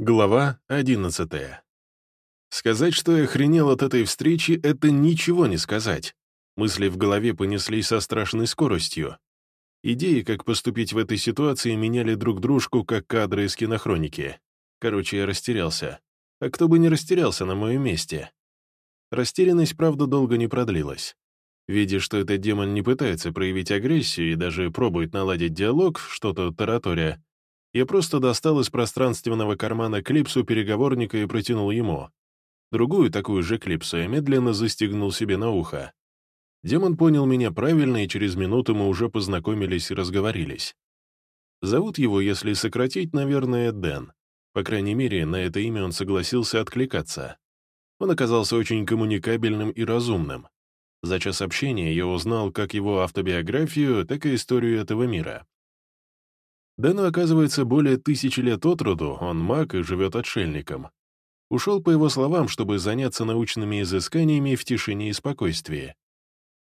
Глава 11. Сказать, что я охренел от этой встречи, это ничего не сказать. Мысли в голове понеслись со страшной скоростью. Идеи, как поступить в этой ситуации, меняли друг дружку, как кадры из кинохроники. Короче, я растерялся. А кто бы не растерялся на моем месте? Растерянность, правда, долго не продлилась. Видя, что этот демон не пытается проявить агрессию и даже пробует наладить диалог, что-то таратория, я просто достал из пространственного кармана клипсу переговорника и протянул ему. Другую такую же клипсу я медленно застегнул себе на ухо. Демон понял меня правильно, и через минуту мы уже познакомились и разговорились. Зовут его, если сократить, наверное, Дэн. По крайней мере, на это имя он согласился откликаться. Он оказался очень коммуникабельным и разумным. За час общения я узнал как его автобиографию, так и историю этого мира. Дэну, оказывается, более тысячи лет от роду, он маг и живет отшельником. Ушел, по его словам, чтобы заняться научными изысканиями в тишине и спокойствии.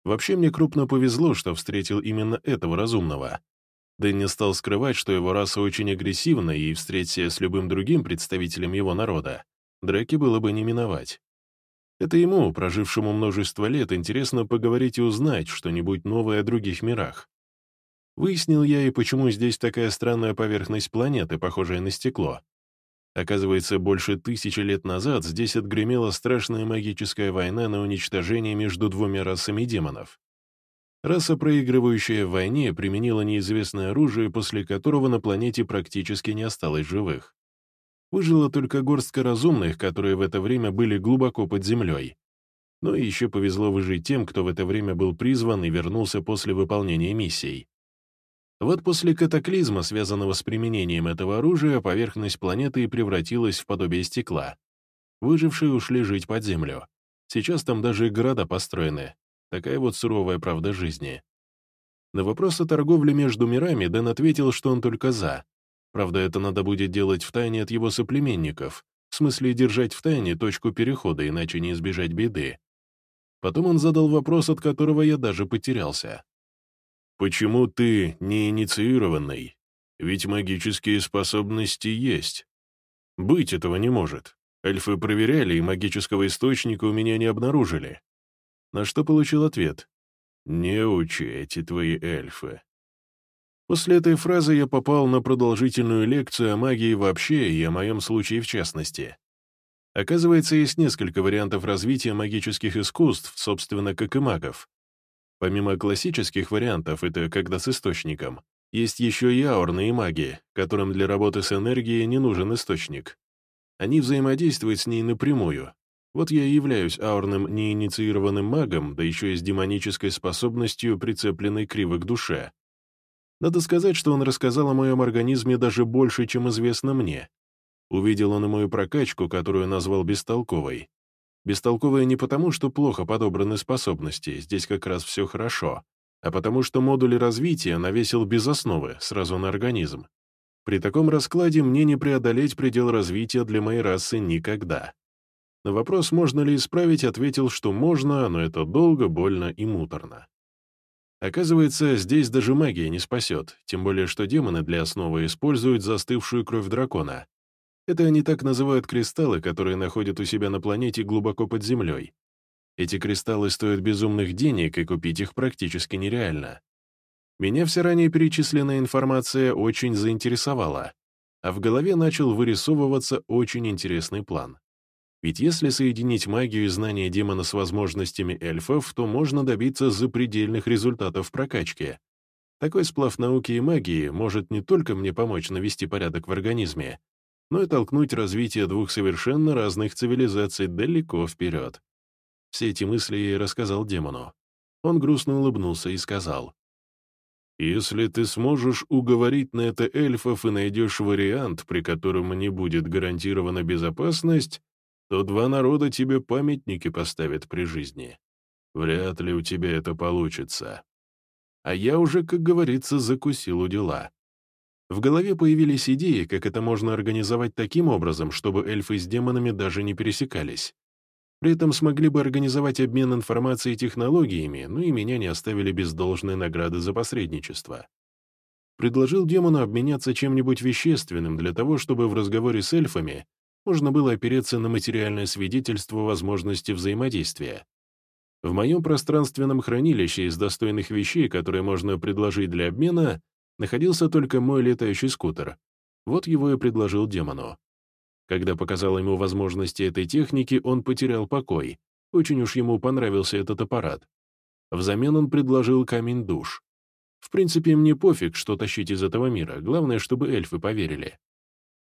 Вообще мне крупно повезло, что встретил именно этого разумного. Дэн не стал скрывать, что его раса очень агрессивна, и встреться с любым другим представителем его народа, драки было бы не миновать. Это ему, прожившему множество лет, интересно поговорить и узнать что-нибудь новое о других мирах. Выяснил я и почему здесь такая странная поверхность планеты, похожая на стекло. Оказывается, больше тысячи лет назад здесь отгремела страшная магическая война на уничтожение между двумя расами демонов. Раса, проигрывающая в войне, применила неизвестное оружие, после которого на планете практически не осталось живых. Выжила только горстка разумных, которые в это время были глубоко под землей. Но еще повезло выжить тем, кто в это время был призван и вернулся после выполнения миссий. Вот после катаклизма, связанного с применением этого оружия, поверхность планеты превратилась в подобие стекла. Выжившие ушли жить под землю. Сейчас там даже города построены. Такая вот суровая правда жизни. На вопрос о торговле между мирами Дэн ответил, что он только за. Правда, это надо будет делать в тайне от его соплеменников, в смысле держать в тайне точку перехода, иначе не избежать беды. Потом он задал вопрос, от которого я даже потерялся. Почему ты не инициированный? Ведь магические способности есть. Быть этого не может. Эльфы проверяли, и магического источника у меня не обнаружили. На что получил ответ. «Не учи эти твои эльфы». После этой фразы я попал на продолжительную лекцию о магии вообще и о моем случае в частности. Оказывается, есть несколько вариантов развития магических искусств, собственно, как и магов. Помимо классических вариантов, это когда с источником, есть еще и аурные маги, которым для работы с энергией не нужен источник. Они взаимодействуют с ней напрямую. Вот я и являюсь аурным неинициированным магом, да еще и с демонической способностью, прицепленной криво к душе. Надо сказать, что он рассказал о моем организме даже больше, чем известно мне. Увидел он и мою прокачку, которую назвал бестолковой. Бестолковые не потому, что плохо подобраны способности, здесь как раз все хорошо, а потому что модули развития навесил без основы, сразу на организм. При таком раскладе мне не преодолеть предел развития для моей расы никогда. На вопрос, можно ли исправить, ответил, что можно, но это долго, больно и муторно. Оказывается, здесь даже магия не спасет, тем более что демоны для основы используют застывшую кровь дракона, это они так называют кристаллы, которые находят у себя на планете глубоко под землей. Эти кристаллы стоят безумных денег, и купить их практически нереально. Меня вся ранее перечисленная информация очень заинтересовала, а в голове начал вырисовываться очень интересный план. Ведь если соединить магию и знания демона с возможностями эльфов, то можно добиться запредельных результатов в прокачке. Такой сплав науки и магии может не только мне помочь навести порядок в организме, но и толкнуть развитие двух совершенно разных цивилизаций далеко вперед. Все эти мысли и рассказал демону. Он грустно улыбнулся и сказал, «Если ты сможешь уговорить на это эльфов и найдешь вариант, при котором не будет гарантирована безопасность, то два народа тебе памятники поставят при жизни. Вряд ли у тебя это получится. А я уже, как говорится, закусил у дела. В голове появились идеи, как это можно организовать таким образом, чтобы эльфы с демонами даже не пересекались. При этом смогли бы организовать обмен информацией и технологиями, ну и меня не оставили без должной награды за посредничество. Предложил демону обменяться чем-нибудь вещественным для того, чтобы в разговоре с эльфами можно было опереться на материальное свидетельство возможности взаимодействия. В моем пространственном хранилище из достойных вещей, которые можно предложить для обмена, находился только мой летающий скутер. Вот его и предложил демону. Когда показал ему возможности этой техники, он потерял покой. Очень уж ему понравился этот аппарат. Взамен он предложил камень душ. В принципе, мне пофиг, что тащить из этого мира, главное, чтобы эльфы поверили.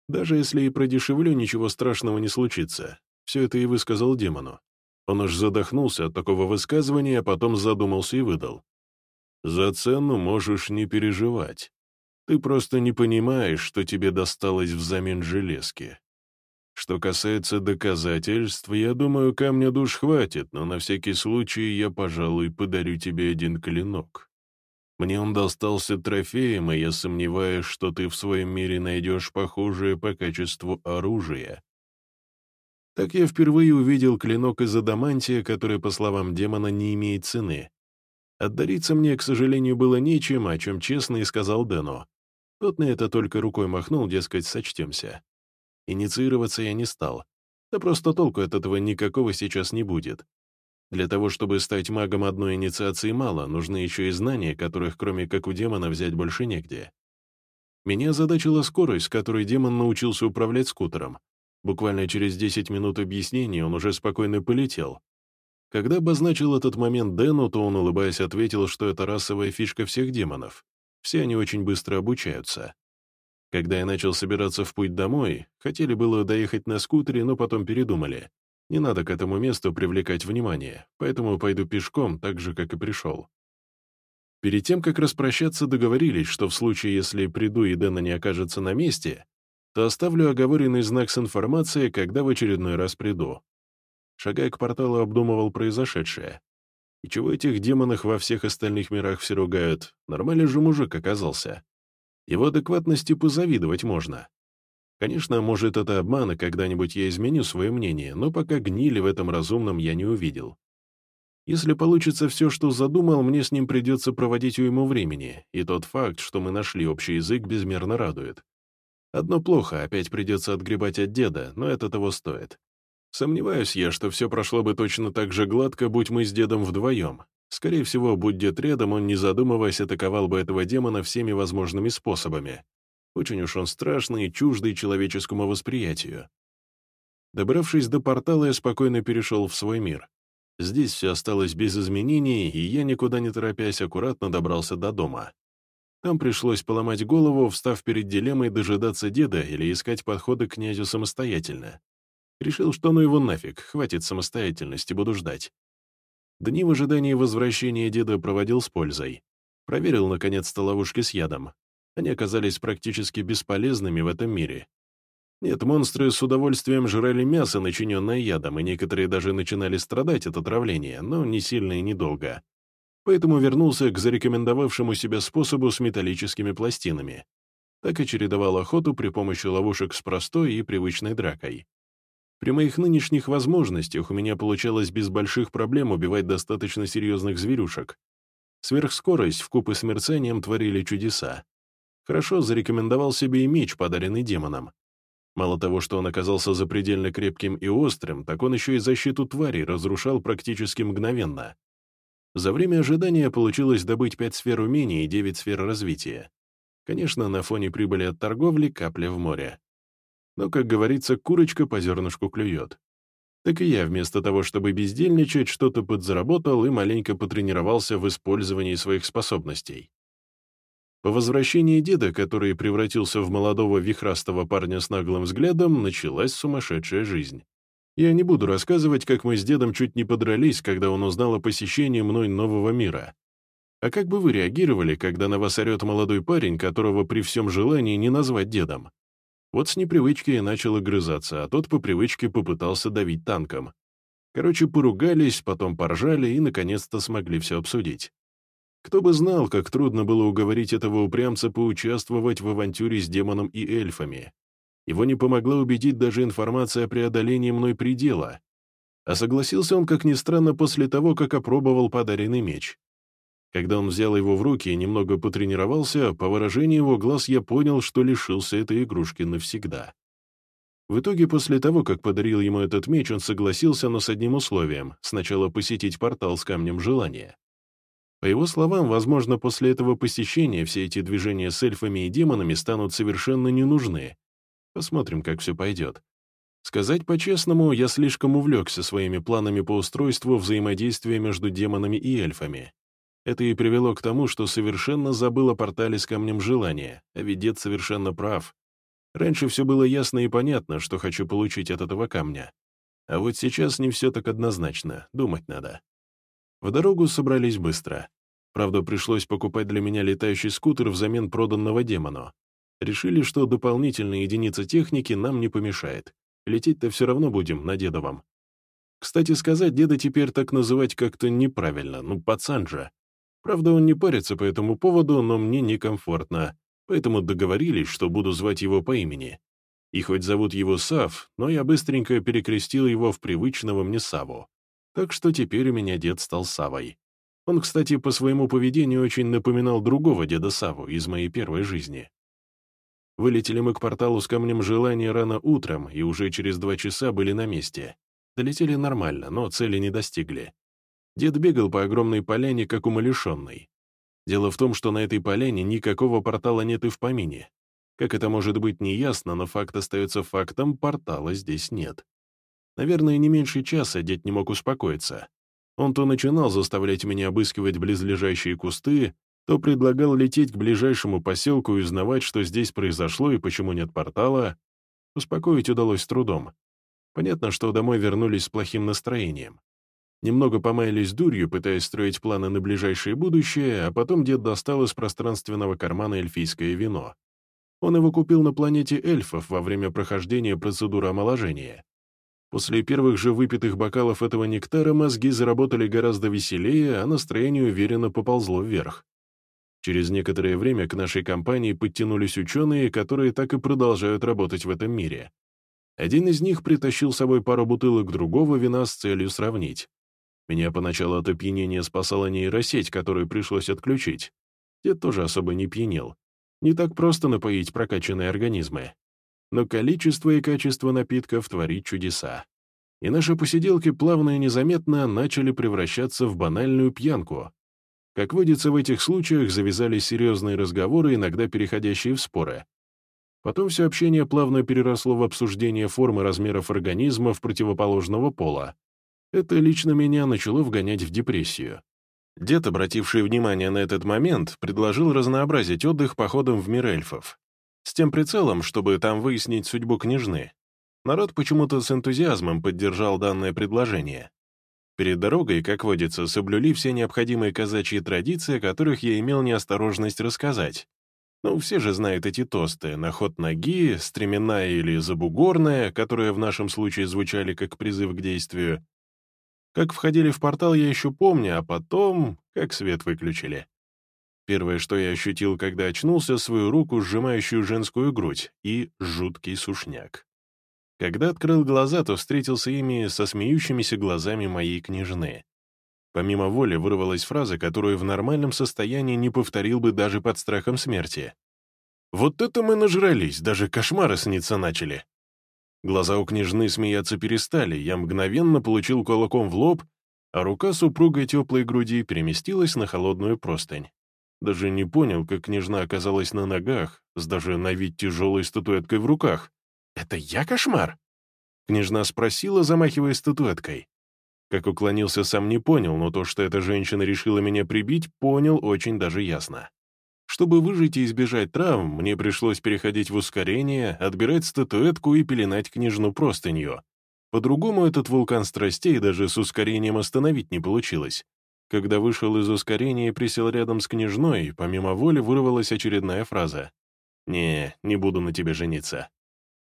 Даже если и продешевлю, ничего страшного не случится. Все это и высказал демону. Он аж задохнулся от такого высказывания, а потом задумался и выдал. «За цену можешь не переживать. Ты просто не понимаешь, что тебе досталось взамен железки. Что касается доказательств, я думаю, камня душ хватит, но на всякий случай я, пожалуй, подарю тебе один клинок. Мне он достался трофеем, и я сомневаюсь, что ты в своем мире найдешь похожее по качеству оружие. Так я впервые увидел клинок из адамантия, который, по словам демона, не имеет цены. Отдариться мне, к сожалению, было нечем, о чем честно и сказал Дэну. Тот на это только рукой махнул, дескать, сочтемся. Инициироваться я не стал. Да просто толку от этого никакого сейчас не будет. Для того, чтобы стать магом одной инициации мало, нужны еще и знания, которых кроме как у демона взять больше негде. Меня задачила скорость, с которой демон научился управлять скутером, Буквально через 10 минут объяснений он уже спокойно полетел. Когда обозначил этот момент Дэну, то он, улыбаясь, ответил, что это расовая фишка всех демонов. Все они очень быстро обучаются. Когда я начал собираться в путь домой, хотели было доехать на скутере, но потом передумали. Не надо к этому месту привлекать внимание, поэтому пойду пешком, так же, как и пришел. Перед тем, как распрощаться, договорились, что в случае, если приду и Дэна не окажется на месте, то оставлю оговоренный знак с информацией, когда в очередной раз приду. Шагая к порталу, обдумывал произошедшее. И чего этих демонах во всех остальных мирах все ругают? Нормальный же мужик оказался. Его адекватности позавидовать можно. Конечно, может, это обман, и когда-нибудь я изменю свое мнение, но пока гнили в этом разумном я не увидел. Если получится все, что задумал, мне с ним придется проводить уйму времени, и тот факт, что мы нашли общий язык, безмерно радует. Одно плохо, опять придется отгребать от деда, но это того стоит. Сомневаюсь я, что все прошло бы точно так же гладко, будь мы с дедом вдвоем. Скорее всего, будь дед рядом, он, не задумываясь, атаковал бы этого демона всеми возможными способами. Очень уж он страшный и чуждый человеческому восприятию. Добравшись до портала, я спокойно перешел в свой мир. Здесь все осталось без изменений, и я, никуда не торопясь, аккуратно добрался до дома. Там пришлось поломать голову, встав перед дилеммой дожидаться деда или искать подходы к князю самостоятельно. Решил, что ну его нафиг, хватит самостоятельности, буду ждать. Дни в ожидании возвращения деда проводил с пользой. Проверил, наконец-то, ловушки с ядом. Они оказались практически бесполезными в этом мире. Нет, монстры с удовольствием жрали мясо, начиненное ядом, и некоторые даже начинали страдать от отравления, но не сильно и недолго поэтому вернулся к зарекомендовавшему себя способу с металлическими пластинами. Так и чередовал охоту при помощи ловушек с простой и привычной дракой. При моих нынешних возможностях у меня получалось без больших проблем убивать достаточно серьезных зверюшек. Сверхскорость в купе с мерцанием творили чудеса. Хорошо зарекомендовал себе и меч, подаренный демоном. Мало того, что он оказался запредельно крепким и острым, так он еще и защиту тварей разрушал практически мгновенно. За время ожидания получилось добыть 5 сфер умений и 9 сфер развития. Конечно, на фоне прибыли от торговли капля в море. Но, как говорится, курочка по зернышку клюет. Так и я, вместо того, чтобы бездельничать, что-то подзаработал и маленько потренировался в использовании своих способностей. По возвращении деда, который превратился в молодого вихрастого парня с наглым взглядом, началась сумасшедшая жизнь. Я не буду рассказывать, как мы с дедом чуть не подрались, когда он узнал о посещении мной нового мира. А как бы вы реагировали, когда на вас орет молодой парень, которого при всем желании не назвать дедом? Вот с непривычки я начал огрызаться, а тот по привычке попытался давить танком. Короче, поругались, потом поржали и, наконец-то, смогли все обсудить. Кто бы знал, как трудно было уговорить этого упрямца поучаствовать в авантюре с демоном и эльфами. Его не помогла убедить даже информация о преодолении мной предела. А согласился он, как ни странно, после того, как опробовал подаренный меч. Когда он взял его в руки и немного потренировался, по выражению его глаз я понял, что лишился этой игрушки навсегда. В итоге, после того, как подарил ему этот меч, он согласился, но с одним условием — сначала посетить портал с камнем желания. По его словам, возможно, после этого посещения все эти движения с эльфами и демонами станут совершенно не нужны. Посмотрим, как все пойдет. Сказать по-честному, я слишком увлекся своими планами по устройству взаимодействия между демонами и эльфами. Это и привело к тому, что совершенно забыл о портале с камнем желания, а ведь дед совершенно прав. Раньше все было ясно и понятно, что хочу получить от этого камня. А вот сейчас не все так однозначно, думать надо. В дорогу собрались быстро. Правда, пришлось покупать для меня летающий скутер взамен проданного демону. Решили, что дополнительная единица техники нам не помешает. Лететь-то все равно будем на дедовом. Кстати сказать, деда теперь так называть как-то неправильно, ну, пацан же. Правда, он не парится по этому поводу, но мне некомфортно поэтому договорились, что буду звать его по имени. И хоть зовут его Сав, но я быстренько перекрестил его в привычного мне Саву. Так что теперь у меня дед стал Савой. Он, кстати, по своему поведению очень напоминал другого деда Саву из моей первой жизни. Вылетели мы к порталу с камнем желания рано утром и уже через два часа были на месте. Долетели нормально, но цели не достигли. Дед бегал по огромной поляне, как умалишенный. Дело в том, что на этой поляне никакого портала нет и в помине. Как это может быть, неясно, но факт остается фактом, портала здесь нет. Наверное, не меньше часа дед не мог успокоиться. Он то начинал заставлять меня обыскивать близлежащие кусты, то предлагал лететь к ближайшему поселку и узнавать, что здесь произошло и почему нет портала. Успокоить удалось с трудом. Понятно, что домой вернулись с плохим настроением. Немного помаялись дурью, пытаясь строить планы на ближайшее будущее, а потом дед достал из пространственного кармана эльфийское вино. Он его купил на планете эльфов во время прохождения процедуры омоложения. После первых же выпитых бокалов этого нектара мозги заработали гораздо веселее, а настроение уверенно поползло вверх. Через некоторое время к нашей компании подтянулись ученые, которые так и продолжают работать в этом мире. Один из них притащил с собой пару бутылок другого вина с целью сравнить. Меня поначалу от опьянения спасала нейросеть, которую пришлось отключить. Дед тоже особо не пьянел. Не так просто напоить прокачанные организмы. Но количество и качество напитков творит чудеса. И наши посиделки плавно и незаметно начали превращаться в банальную пьянку. Как водится в этих случаях, завязались серьезные разговоры, иногда переходящие в споры. Потом все общение плавно переросло в обсуждение формы размеров организмов противоположного пола. Это лично меня начало вгонять в депрессию. Дед, обративший внимание на этот момент, предложил разнообразить отдых походом в мир эльфов. С тем прицелом, чтобы там выяснить судьбу княжны. Народ почему-то с энтузиазмом поддержал данное предложение. Перед дорогой, как водится, соблюли все необходимые казачьи традиции, о которых я имел неосторожность рассказать. Ну, все же знают эти тосты на ход ноги, стременная или забугорная, которые в нашем случае звучали как призыв к действию, как входили в портал, я еще помню, а потом, как свет выключили. Первое, что я ощутил, когда очнулся, свою руку, сжимающую женскую грудь, и жуткий сушняк. Когда открыл глаза, то встретился ими со смеющимися глазами моей княжны. Помимо воли вырвалась фраза, которую в нормальном состоянии не повторил бы даже под страхом смерти. «Вот это мы нажрались, даже кошмары сниться начали!» Глаза у княжны смеяться перестали, я мгновенно получил кулаком в лоб, а рука супругой теплой груди переместилась на холодную простынь. Даже не понял, как княжна оказалась на ногах, с даже на вид тяжелой статуэткой в руках. «Это я кошмар?» Княжна спросила, замахивая статуэткой. Как уклонился, сам не понял, но то, что эта женщина решила меня прибить, понял очень даже ясно. Чтобы выжить и избежать травм, мне пришлось переходить в ускорение, отбирать статуэтку и пеленать княжну простынью. По-другому этот вулкан страстей даже с ускорением остановить не получилось. Когда вышел из ускорения и присел рядом с княжной, помимо воли вырвалась очередная фраза. «Не, не буду на тебе жениться».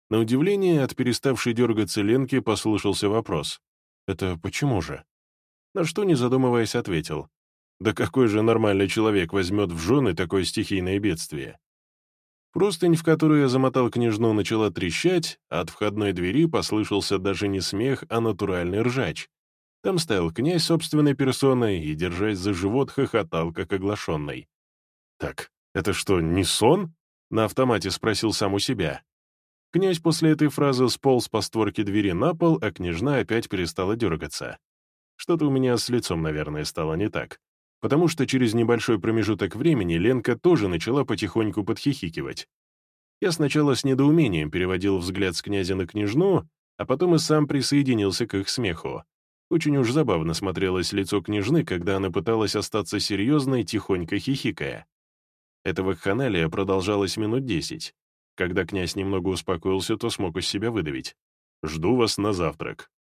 На удивление, от переставшей дергаться Ленки послышался вопрос. «Это почему же?» На что, не задумываясь, ответил. Да какой же нормальный человек возьмет в жены такое стихийное бедствие? Простынь, в которую я замотал княжну, начала трещать, а от входной двери послышался даже не смех, а натуральный ржач. Там стоял князь собственной персоной и, держась за живот, хохотал, как оглашенный. «Так, это что, не сон?» — на автомате спросил сам у себя. Князь после этой фразы сполз по створке двери на пол, а княжна опять перестала дергаться. Что-то у меня с лицом, наверное, стало не так. Потому что через небольшой промежуток времени Ленка тоже начала потихоньку подхихикивать. Я сначала с недоумением переводил взгляд с князя на княжну, а потом и сам присоединился к их смеху. Очень уж забавно смотрелось лицо княжны, когда она пыталась остаться серьезной, тихонько хихикая. Эта вакханалия продолжалась минут десять. Когда князь немного успокоился, то смог из себя выдавить. «Жду вас на завтрак».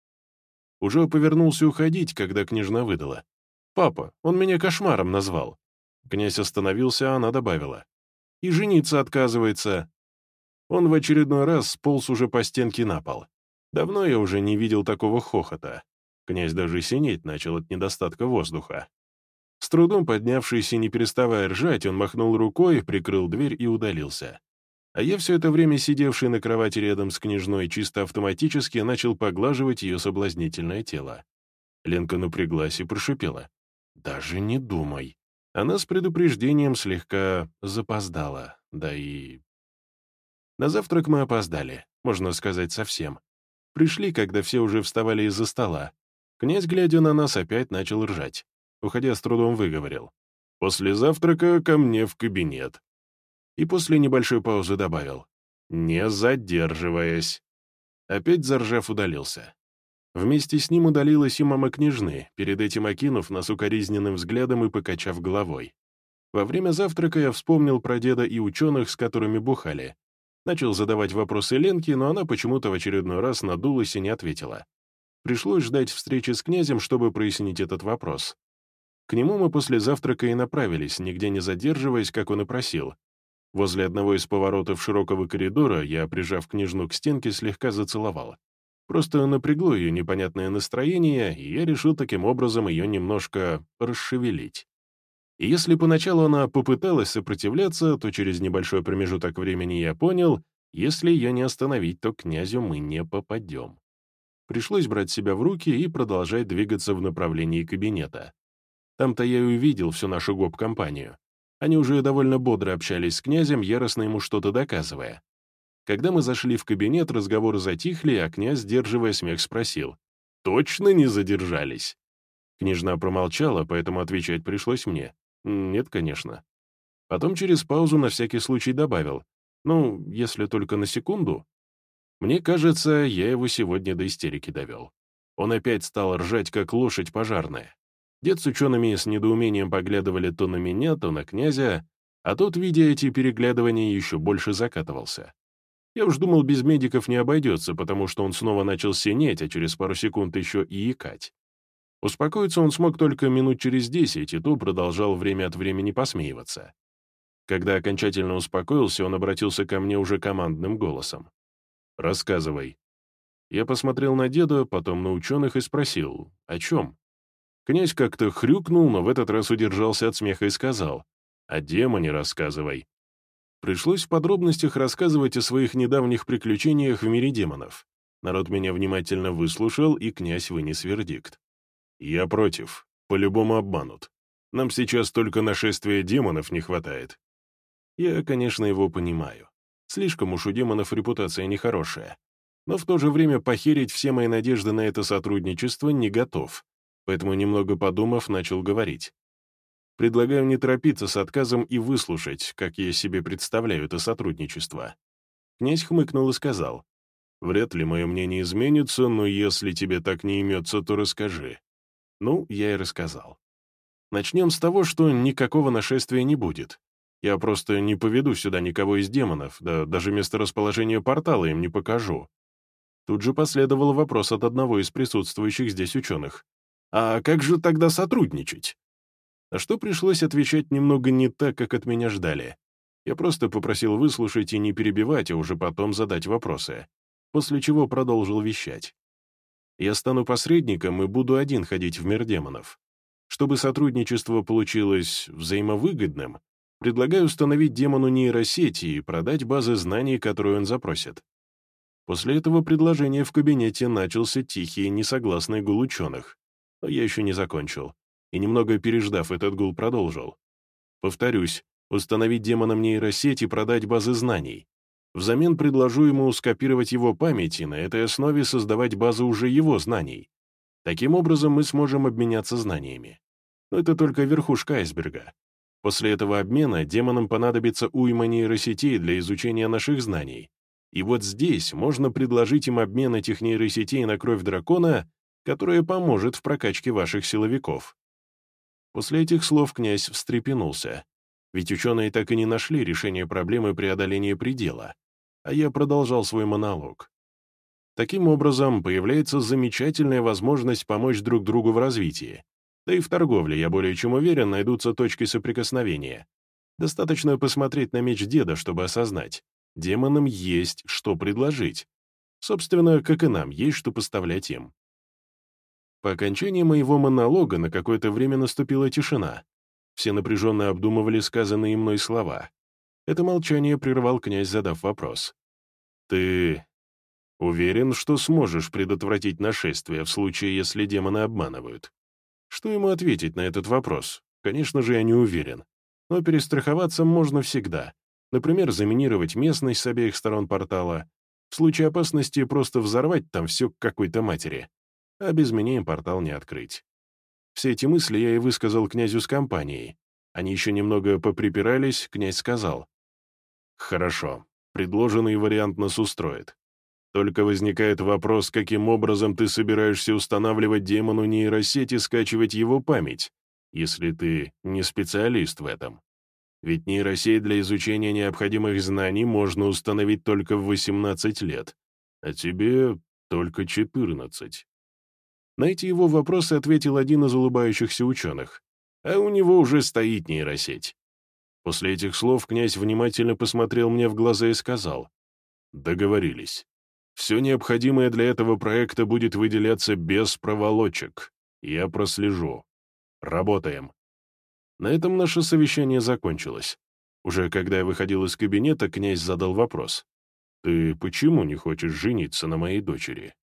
Уже повернулся уходить, когда княжна выдала. «Папа, он меня кошмаром назвал». Князь остановился, а она добавила. «И жениться отказывается». Он в очередной раз сполз уже по стенке на пол. Давно я уже не видел такого хохота. Князь даже синеть начал от недостатка воздуха. С трудом поднявшись и не переставая ржать, он махнул рукой, прикрыл дверь и удалился. А я все это время, сидевший на кровати рядом с княжной, чисто автоматически начал поглаживать ее соблазнительное тело. Ленка напряглась и прошипела. «Даже не думай». Она с предупреждением слегка запоздала, да и... На завтрак мы опоздали, можно сказать, совсем. Пришли, когда все уже вставали из-за стола. Князь, глядя на нас, опять начал ржать. Уходя, с трудом выговорил. «После завтрака ко мне в кабинет и после небольшой паузы добавил «не задерживаясь». Опять заржав удалился. Вместе с ним удалилась и мама княжны, перед этим окинув нас укоризненным взглядом и покачав головой. Во время завтрака я вспомнил про деда и ученых, с которыми бухали. Начал задавать вопросы Ленке, но она почему-то в очередной раз надулась и не ответила. Пришлось ждать встречи с князем, чтобы прояснить этот вопрос. К нему мы после завтрака и направились, нигде не задерживаясь, как он и просил, Возле одного из поворотов широкого коридора я, прижав княжну к стенке, слегка зацеловал. Просто напрягло ее непонятное настроение, и я решил таким образом ее немножко расшевелить. И если поначалу она попыталась сопротивляться, то через небольшой промежуток времени я понял, если ее не остановить, то к князю мы не попадем. Пришлось брать себя в руки и продолжать двигаться в направлении кабинета. Там-то я и увидел всю нашу гоп-компанию. Они уже довольно бодро общались с князем, яростно ему что-то доказывая. Когда мы зашли в кабинет, разговоры затихли, а князь, сдерживая смех, спросил. «Точно не задержались?» Княжна промолчала, поэтому отвечать пришлось мне. «Нет, конечно». Потом через паузу на всякий случай добавил. «Ну, если только на секунду». Мне кажется, я его сегодня до истерики довел. Он опять стал ржать, как лошадь пожарная. Дед с учеными с недоумением поглядывали то на меня, то на князя, а тот, видя эти переглядывания, еще больше закатывался. Я уж думал, без медиков не обойдется, потому что он снова начал синеть, а через пару секунд еще и икать. Успокоиться он смог только минут через десять, и то продолжал время от времени посмеиваться. Когда окончательно успокоился, он обратился ко мне уже командным голосом. «Рассказывай». Я посмотрел на деда, потом на ученых и спросил, о чем? Князь как-то хрюкнул, но в этот раз удержался от смеха и сказал, «О демоне рассказывай». Пришлось в подробностях рассказывать о своих недавних приключениях в мире демонов. Народ меня внимательно выслушал, и князь вынес вердикт. «Я против. По-любому обманут. Нам сейчас только нашествия демонов не хватает». Я, конечно, его понимаю. Слишком уж у демонов репутация нехорошая. Но в то же время похерить все мои надежды на это сотрудничество не готов поэтому, немного подумав, начал говорить. Предлагаю не торопиться с отказом и выслушать, как я себе представляю это сотрудничество. Князь хмыкнул и сказал, «Вряд ли мое мнение изменится, но если тебе так не имется, то расскажи». Ну, я и рассказал. Начнем с того, что никакого нашествия не будет. Я просто не поведу сюда никого из демонов, да даже месторасположение портала им не покажу. Тут же последовал вопрос от одного из присутствующих здесь ученых. А как же тогда сотрудничать? На что пришлось отвечать немного не так, как от меня ждали. Я просто попросил выслушать и не перебивать, а уже потом задать вопросы, после чего продолжил вещать. Я стану посредником и буду один ходить в мир демонов. Чтобы сотрудничество получилось взаимовыгодным, предлагаю установить демону нейросети и продать базы знаний, которые он запросит. После этого предложения в кабинете начался тихий, несогласный гул ученых. Но я еще не закончил. И немного переждав этот гул, продолжил. Повторюсь, установить демонам нейросеть и продать базы знаний. Взамен предложу ему скопировать его память и на этой основе создавать базу уже его знаний. Таким образом, мы сможем обменяться знаниями. Но это только верхушка айсберга. После этого обмена демонам понадобится уйма нейросетей для изучения наших знаний. И вот здесь можно предложить им обмен этих нейросетей на кровь дракона, которая поможет в прокачке ваших силовиков. После этих слов князь встрепенулся. Ведь ученые так и не нашли решение проблемы преодоления предела, а я продолжал свой монолог. Таким образом, появляется замечательная возможность помочь друг другу в развитии. Да и в торговле, я более чем уверен, найдутся точки соприкосновения. Достаточно посмотреть на меч деда, чтобы осознать. Демонам есть что предложить. Собственно, как и нам, есть что поставлять им. По окончании моего монолога на какое-то время наступила тишина. Все напряженно обдумывали сказанные мной слова. Это молчание прервал князь, задав вопрос. «Ты уверен, что сможешь предотвратить нашествие в случае, если демоны обманывают?» Что ему ответить на этот вопрос? Конечно же, я не уверен. Но перестраховаться можно всегда. Например, заминировать местность с обеих сторон портала. В случае опасности просто взорвать там все к какой-то матери. А без меня им портал не открыть. Все эти мысли я и высказал князю с компанией. Они еще немного поприпирались, князь сказал. «Хорошо, предложенный вариант нас устроит. Только возникает вопрос, каким образом ты собираешься устанавливать демону нейросеть и скачивать его память, если ты не специалист в этом. Ведь нейросеть для изучения необходимых знаний можно установить только в 18 лет, а тебе только 14. На эти его вопросы ответил один из улыбающихся ученых. А у него уже стоит нейросеть. После этих слов князь внимательно посмотрел мне в глаза и сказал, «Договорились. Все необходимое для этого проекта будет выделяться без проволочек. Я прослежу. Работаем. На этом наше совещание закончилось. Уже когда я выходил из кабинета, князь задал вопрос. «Ты почему не хочешь жениться на моей дочери?»